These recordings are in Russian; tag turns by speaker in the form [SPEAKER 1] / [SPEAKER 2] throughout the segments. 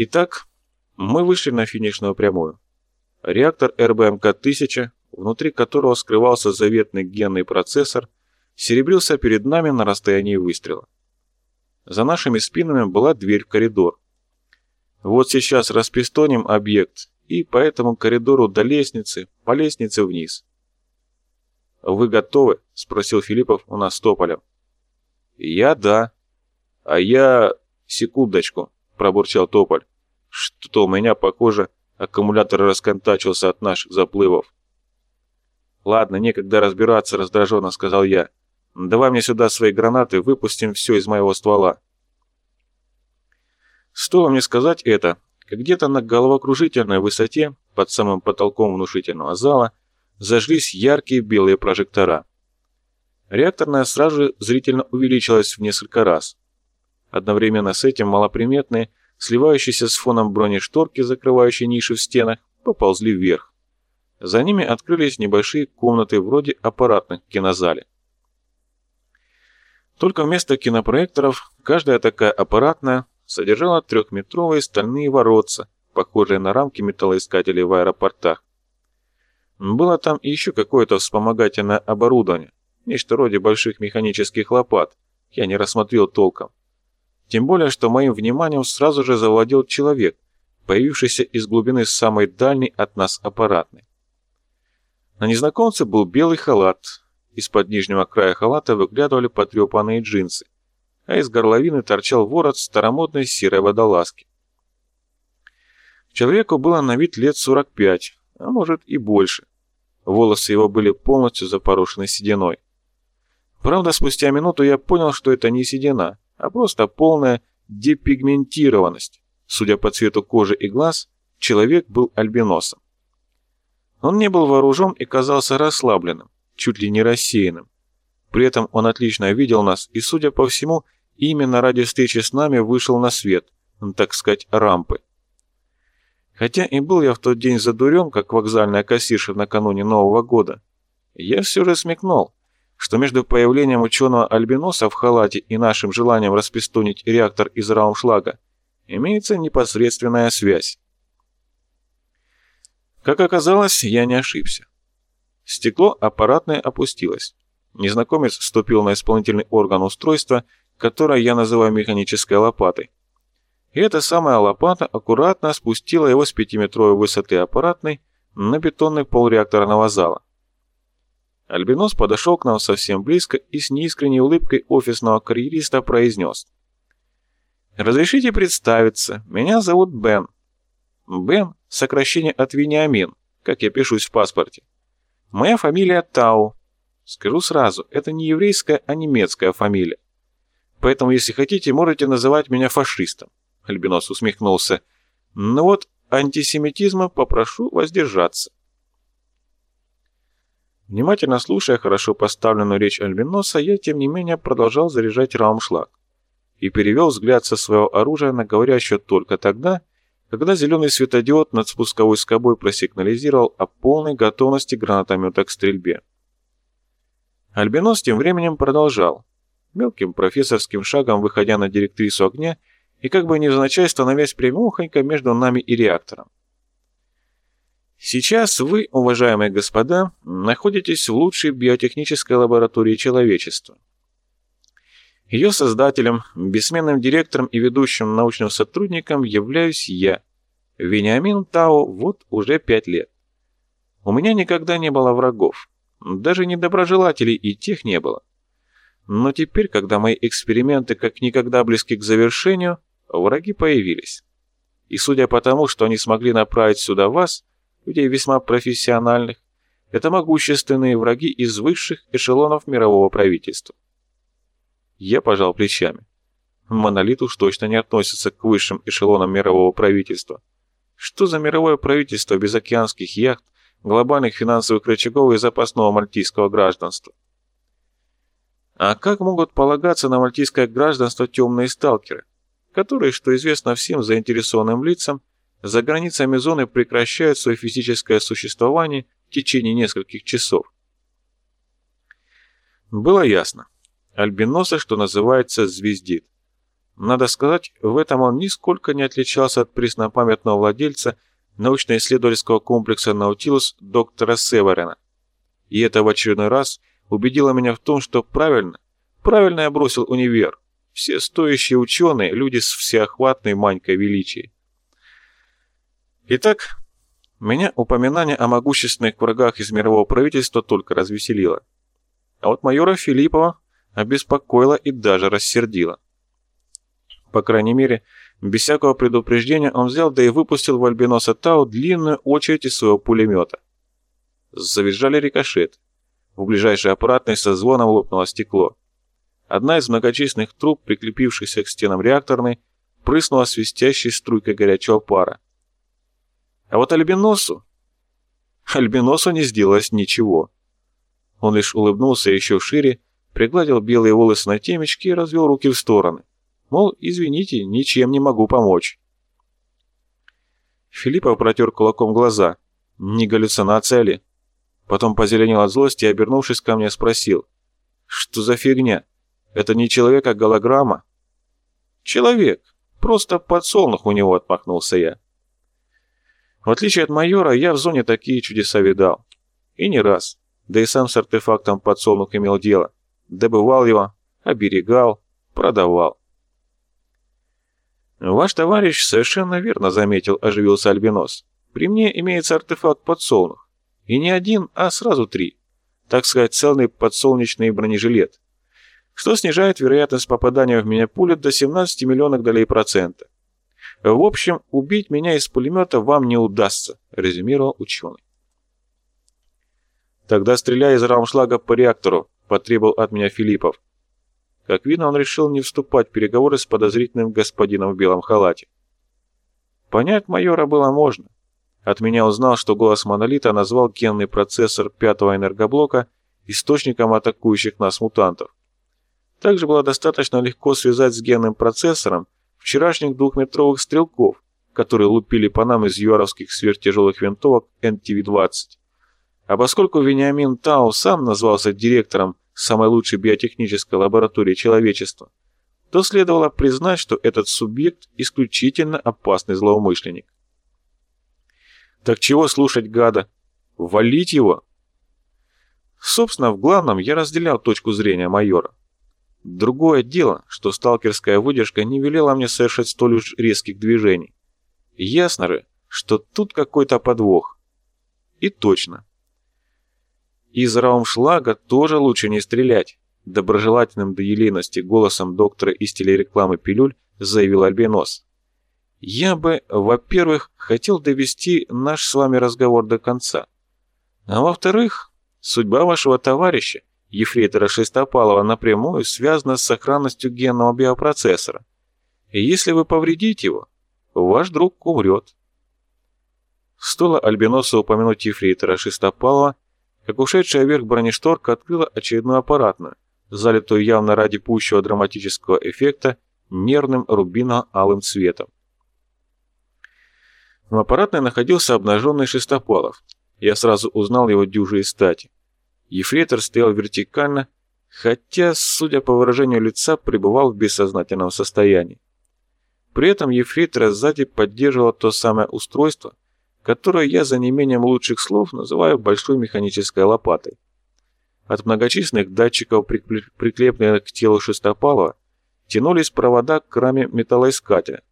[SPEAKER 1] Итак, мы вышли на финишную прямую. Реактор РБМК-1000, внутри которого скрывался заветный генный процессор, серебрился перед нами на расстоянии выстрела. За нашими спинами была дверь в коридор. Вот сейчас распистоним объект и по этому коридору до лестницы, по лестнице вниз. «Вы готовы?» — спросил Филиппов у нас с тополем. «Я да. А я... Секундочку», — пробурчал тополь. Что-то у меня, похоже, аккумулятор расконтачился от наших заплывов. «Ладно, некогда разбираться», — раздраженно сказал я. «Давай мне сюда свои гранаты, выпустим все из моего ствола». Стоило мне сказать это, как где-то на головокружительной высоте, под самым потолком внушительного зала, зажглись яркие белые прожектора. Реакторная сразу зрительно увеличилась в несколько раз. Одновременно с этим малоприметные, сливающиеся с фоном бронешторки, закрывающие ниши в стенах, поползли вверх. За ними открылись небольшие комнаты вроде аппаратных в кинозале. Только вместо кинопроекторов каждая такая аппаратная содержала трехметровые стальные воротца, похожие на рамки металлоискателей в аэропортах. Было там и еще какое-то вспомогательное оборудование, нечто вроде больших механических лопат, я не рассмотрел толком. Тем более, что моим вниманием сразу же завладел человек, появившийся из глубины самой дальней от нас аппаратной. На незнакомце был белый халат. Из-под нижнего края халата выглядывали потрепанные джинсы, а из горловины торчал ворот старомодной серой водолазки. Человеку было на вид лет 45, а может и больше. Волосы его были полностью запорошены сединой. Правда, спустя минуту я понял, что это не седина, а просто полная депигментированность. Судя по цвету кожи и глаз, человек был альбиносом. Он не был вооружен и казался расслабленным, чуть ли не рассеянным. При этом он отлично видел нас и, судя по всему, именно ради встречи с нами вышел на свет, так сказать, рампы. Хотя и был я в тот день задурен, как вокзальная кассирша накануне Нового года, я все же смекнул, что между появлением ученого-альбиноса в халате и нашим желанием распистонить реактор из Раумшлага имеется непосредственная связь. Как оказалось, я не ошибся. Стекло аппаратное опустилось. Незнакомец вступил на исполнительный орган устройства, которое я называю механической лопатой. И эта самая лопата аккуратно спустила его с пятиметровой высоты аппаратной на бетонный пол реакторного зала. Альбинос подошел к нам совсем близко и с неискренней улыбкой офисного карьериста произнес. «Разрешите представиться, меня зовут Бен». Бен – сокращение от Вениамин, как я пишусь в паспорте. Моя фамилия Тау. Скажу сразу, это не еврейская, а немецкая фамилия. Поэтому, если хотите, можете называть меня фашистом. Альбинос усмехнулся. Но вот антисемитизма попрошу воздержаться. Внимательно слушая хорошо поставленную речь Альбиноса, я, тем не менее, продолжал заряжать раумшлаг и перевел взгляд со своего оружия на говорящее только тогда, когда зеленый светодиод над спусковой скобой просигнализировал о полной готовности гранатомета к стрельбе. Альбинос тем временем продолжал, мелким профессорским шагом выходя на директрису огня и как бы невзначай становясь прямоухонько между нами и реактором. Сейчас вы, уважаемые господа, находитесь в лучшей биотехнической лаборатории человечества. Ее создателем, бессменным директором и ведущим научным сотрудником являюсь я, Вениамин Тао, вот уже пять лет. У меня никогда не было врагов, даже недоброжелателей и тех не было. Но теперь, когда мои эксперименты как никогда близки к завершению, враги появились. И судя по тому, что они смогли направить сюда вас, людей весьма профессиональных, это могущественные враги из высших эшелонов мирового правительства. Я пожал плечами. Монолит уж точно не относится к высшим эшелонам мирового правительства. Что за мировое правительство без океанских яхт, глобальных финансовых рычагов и запасного мальтийского гражданства? А как могут полагаться на мальтийское гражданство темные сталкеры, которые, что известно всем заинтересованным лицам, за границами зоны прекращают свое физическое существование в течение нескольких часов. Было ясно. Альбиноса, что называется, звездит. Надо сказать, в этом он нисколько не отличался от преснопамятного владельца научно-исследовательского комплекса «Наутилус» доктора Северина. И это в очередной раз убедило меня в том, что правильно, правильно я бросил универ. Все стоящие ученые, люди с всеохватной манькой величия. Итак, меня упоминание о могущественных врагах из мирового правительства только развеселило. А вот майора Филиппова обеспокоило и даже рассердило. По крайней мере, без всякого предупреждения он взял да и выпустил в Альбиноса Тау длинную очередь из своего пулемета. Завизжали рикошет. В ближайшей аппаратной со звоном лопнуло стекло. Одна из многочисленных труб, прикрепившихся к стенам реакторной, прыснула свистящей струйкой горячего пара. А вот Альбиносу... Альбиносу не сделалось ничего. Он лишь улыбнулся еще шире, пригладил белые волосы на темечке и развел руки в стороны. Мол, извините, ничем не могу помочь. Филиппов протер кулаком глаза. Не галлюцинация ли? Потом позеленел от злости и, обернувшись ко мне, спросил. «Что за фигня? Это не человек, а голограмма?» «Человек. Просто подсолнух у него», — отмахнулся я. В отличие от майора, я в зоне такие чудеса видал. И не раз. Да и сам с артефактом подсолнух имел дело. Добывал его, оберегал, продавал. «Ваш товарищ совершенно верно заметил», — оживился Альбинос. «При мне имеется артефакт подсолнух. И не один, а сразу три. Так сказать, целый подсолнечный бронежилет. Что снижает вероятность попадания в меня пули до 17 миллионов долей процента. В общем, убить меня из пулемета вам не удастся», — резюмировал ученый. «Тогда стреляй из рамшлага по реактору», — потребовал от меня Филиппов. Как видно, он решил не вступать в переговоры с подозрительным господином в белом халате. Понять майора было можно. От меня узнал, что голос Монолита назвал генный процессор пятого энергоблока источником атакующих нас мутантов. Также было достаточно легко связать с генным процессором вчерашних двухметровых стрелков, которые лупили по нам из юаровских сверхтяжелых винтовок НТВ-20. А поскольку Вениамин Тау сам назвался директором самой лучшей биотехнической лаборатории человечества, то следовало признать, что этот субъект исключительно опасный злоумышленник. Так чего слушать гада? Валить его? Собственно, в главном я разделял точку зрения майора. Другое дело, что сталкерская выдержка не велела мне совершать столь уж резких движений. Ясно же, что тут какой-то подвох. И точно. Из раумшлага тоже лучше не стрелять, доброжелательным до елейности голосом доктора из телерекламы пилюль заявил Альбинос. Я бы, во-первых, хотел довести наш с вами разговор до конца. А во-вторых, судьба вашего товарища, ефрейтора Шестопалова, напрямую связана с сохранностью генного биопроцессора. И если вы повредите его, ваш друг умрет. Стоило Альбиносу упомянуть ефрейтора Шестопалова, как ушедшая вверх бронешторка открыла очередную аппаратную, залитую явно ради пущего драматического эффекта нервным рубино-алым цветом. В аппаратной находился обнаженный Шестопалов. Я сразу узнал его дюжи и стати. Ефрейтор стоял вертикально, хотя, судя по выражению лица, пребывал в бессознательном состоянии. При этом ефрейтора сзади поддерживало то самое устройство, которое я за неимением лучших слов называю большой механической лопатой. От многочисленных датчиков, приклепленных к телу Шестопалова, тянулись провода к раме металлоискателя.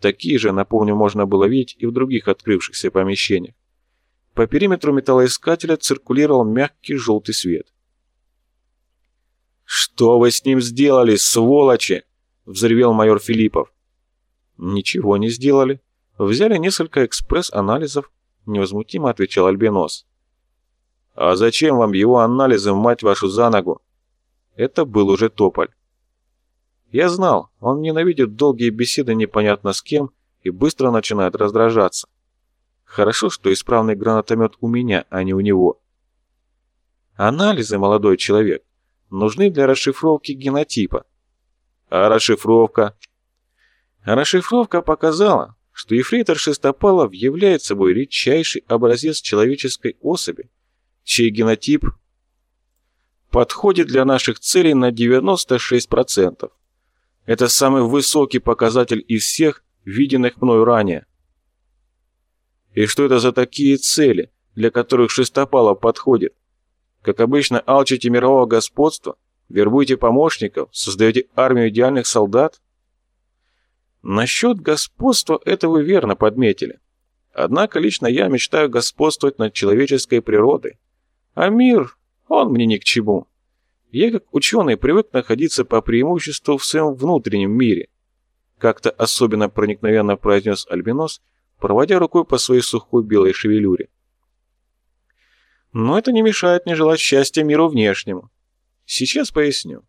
[SPEAKER 1] Такие же, напомню, можно было видеть и в других открывшихся помещениях. По периметру металлоискателя циркулировал мягкий желтый свет. «Что вы с ним сделали, сволочи?» — взревел майор Филиппов. «Ничего не сделали», Взяли несколько экспресс-анализов, невозмутимо отвечал Альбинос. А зачем вам его анализы, мать вашу, за ногу? Это был уже Тополь. Я знал, он ненавидит долгие беседы непонятно с кем и быстро начинает раздражаться. Хорошо, что исправный гранатомет у меня, а не у него. Анализы, молодой человек, нужны для расшифровки генотипа. А расшифровка? Расшифровка показала, что ефрейтор Шестопалов является собой редчайший образец человеческой особи, чей генотип подходит для наших целей на 96%. Это самый высокий показатель из всех, виденных мною ранее. И что это за такие цели, для которых Шестопалов подходит? Как обычно, алчите мирового господства, вербуете помощников, создаете армию идеальных солдат? Насчет господства это вы верно подметили. Однако лично я мечтаю господствовать над человеческой природой. А мир, он мне ни к чему. Я как ученый привык находиться по преимуществу в своем внутреннем мире. Как-то особенно проникновенно произнес Альбинос, проводя рукой по своей сухой белой шевелюре. Но это не мешает мне желать счастья миру внешнему. Сейчас поясню.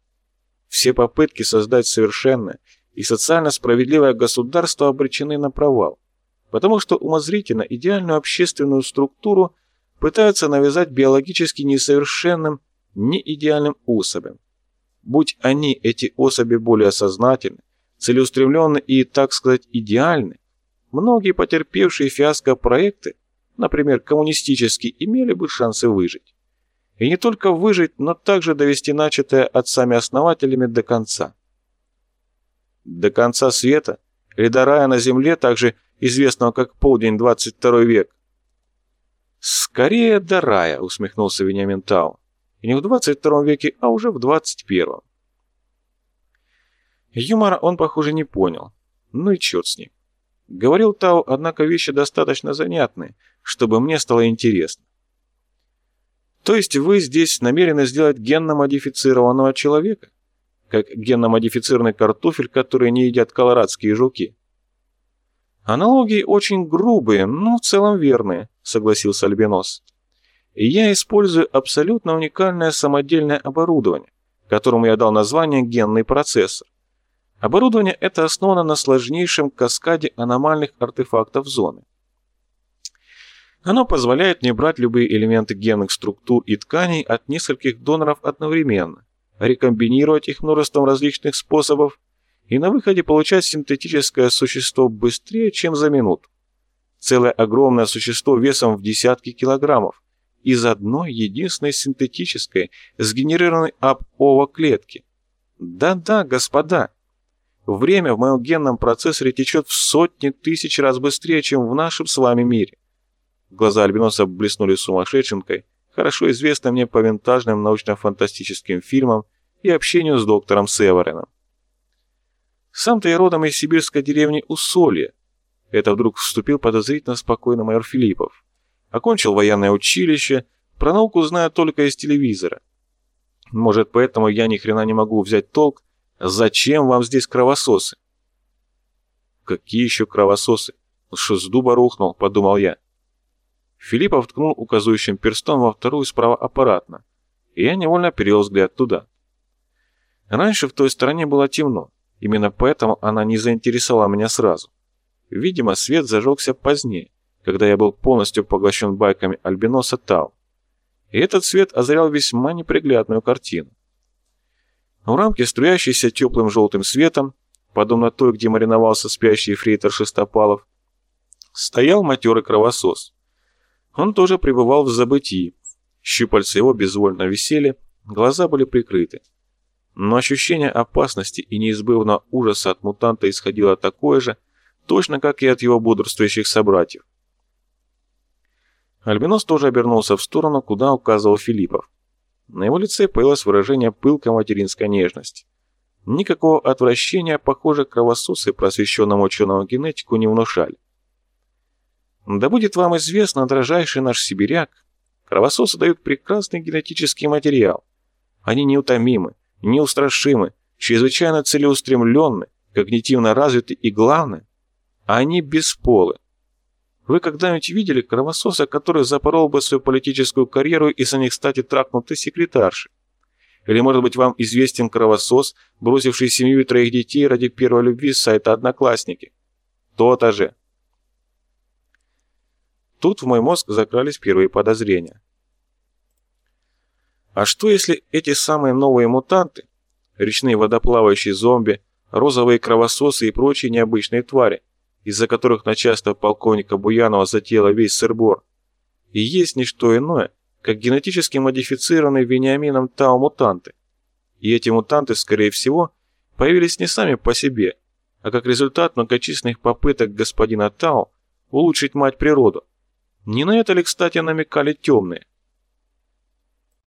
[SPEAKER 1] Все попытки создать совершенное и социально справедливое государство обречены на провал, потому что умозрительно идеальную общественную структуру пытаются навязать биологически несовершенным, неидеальным особям. Будь они, эти особи, более сознательны, целеустремленны и, так сказать, идеальны, многие потерпевшие фиаско проекты например, коммунистический, имели бы шансы выжить. И не только выжить, но также довести начатое отцами-основателями до конца. До конца света, или до рая на земле, также известного как полдень 22 век. «Скорее до рая», — усмехнулся Вениамин Тау. «И не в 22 веке, а уже в 21 Юмора он, похоже, не понял. Ну и черт с ним. Говорил Тау, однако вещи достаточно занятные, чтобы мне стало интересно. То есть вы здесь намерены сделать генно-модифицированного человека? Как генно-модифицированный картофель, который не едят колорадские жуки? Аналогии очень грубые, но в целом верные, согласился Альбинос. Я использую абсолютно уникальное самодельное оборудование, которому я дал название генный процессор. Оборудование это основано на сложнейшем каскаде аномальных артефактов зоны. Оно позволяет мне брать любые элементы генных структур и тканей от нескольких доноров одновременно, рекомбинировать их множеством различных способов и на выходе получать синтетическое существо быстрее, чем за минуту. Целое огромное существо весом в десятки килограммов из одной единственной синтетической, сгенерированной об ова клетки. Да-да, господа, Время в моем генном процессоре течет в сотни тысяч раз быстрее, чем в нашем с вами мире. Глаза Альбиноса блеснули сумасшедшенкой, хорошо известной мне по винтажным научно-фантастическим фильмам и общению с доктором Северином. Сам-то я родом из сибирской деревни Усолье. Это вдруг вступил подозрительно спокойно майор Филиппов. Окончил военное училище, про науку знаю только из телевизора. Может, поэтому я ни хрена не могу взять толк, Зачем вам здесь кровососы? Какие еще кровососы? Ну что с дуба рухнул, подумал я. Филиппов ткнул указывающим перстом во вторую справа аппаратно, и я невольно перевел взгляд туда. Раньше в той стороне было темно, именно поэтому она не заинтересовала меня сразу. Видимо, свет зажегся позднее, когда я был полностью поглощен байками Альбиноса Тау. И этот свет озарял весьма неприглядную картину. В рамке, струящейся теплым желтым светом, подобно той, где мариновался спящий фрейтор Шестопалов, стоял матерый кровосос. Он тоже пребывал в забытии. Щупальца его безвольно висели, глаза были прикрыты. Но ощущение опасности и неизбывного ужаса от мутанта исходило такое же, точно как и от его бодрствующих собратьев. Альбинос тоже обернулся в сторону, куда указывал Филиппов. На его лице появилось выражение пылкой материнской нежности. Никакого отвращения, похоже, кровососы просвещенному ученому генетику не внушали. Да будет вам известно, дрожайший наш сибиряк, кровососы дают прекрасный генетический материал. Они неутомимы, неустрашимы, чрезвычайно целеустремленны, когнитивно развиты и, главное, они бесполы. Вы когда-нибудь видели кровососа, который запорол бы свою политическую карьеру и за них, кстати, тракнутой секретарши? Или, может быть, вам известен кровосос, бросивший семью и троих детей ради первой любви с сайта «Одноклассники»? То-то же. Тут в мой мозг закрались первые подозрения. А что если эти самые новые мутанты, речные водоплавающие зомби, розовые кровососы и прочие необычные твари, из-за которых начальство полковника Буянова затеяло весь сырбор, и есть не что иное, как генетически модифицированные Вениамином Тау мутанты. И эти мутанты, скорее всего, появились не сами по себе, а как результат многочисленных попыток господина Тао улучшить мать природу. Не на это ли, кстати, намекали темные?